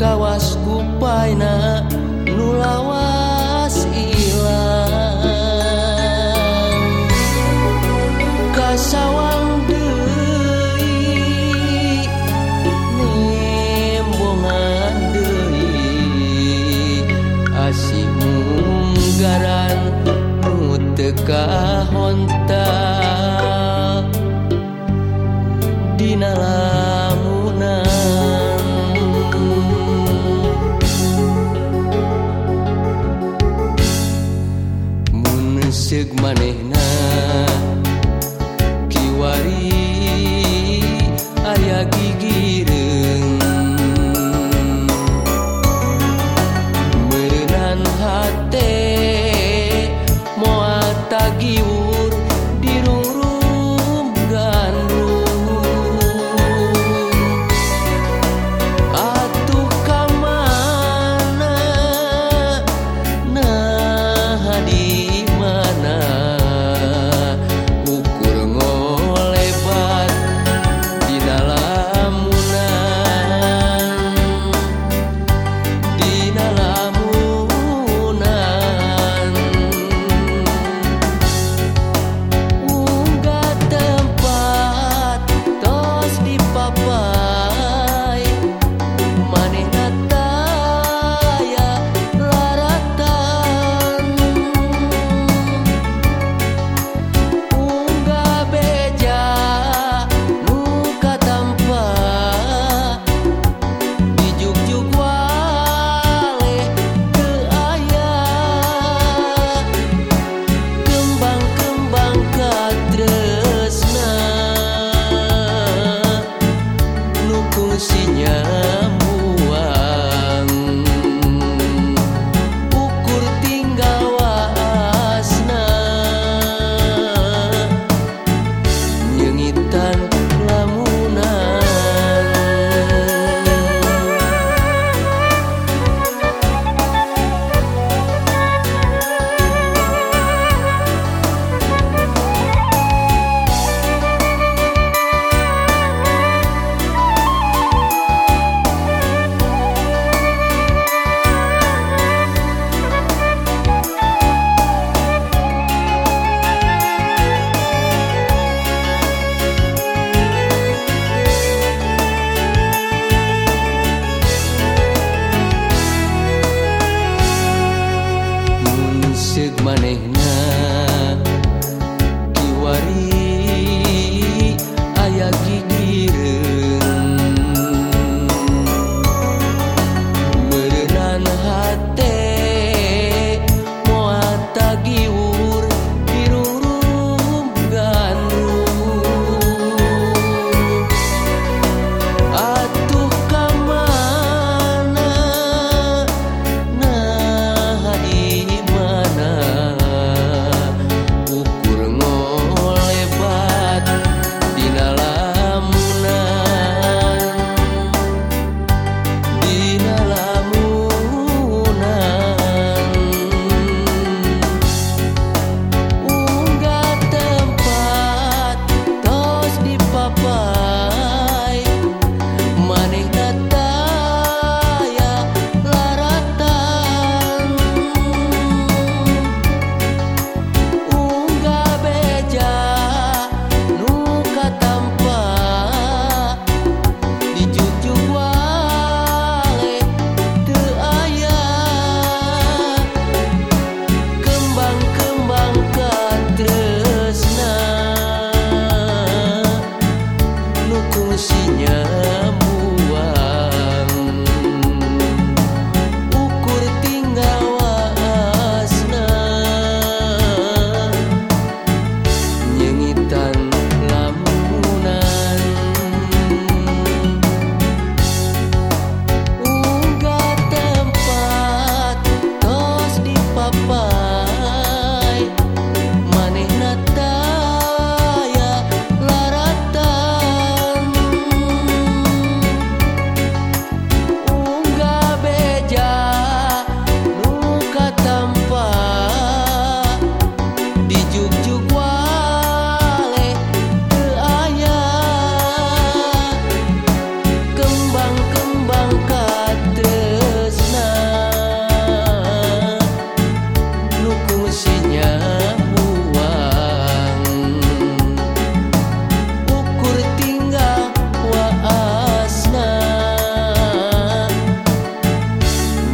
kawas kupaina nulawan seug manehna kiwari xin nhớ.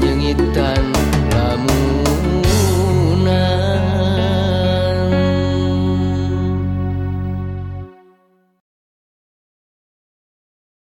jengitan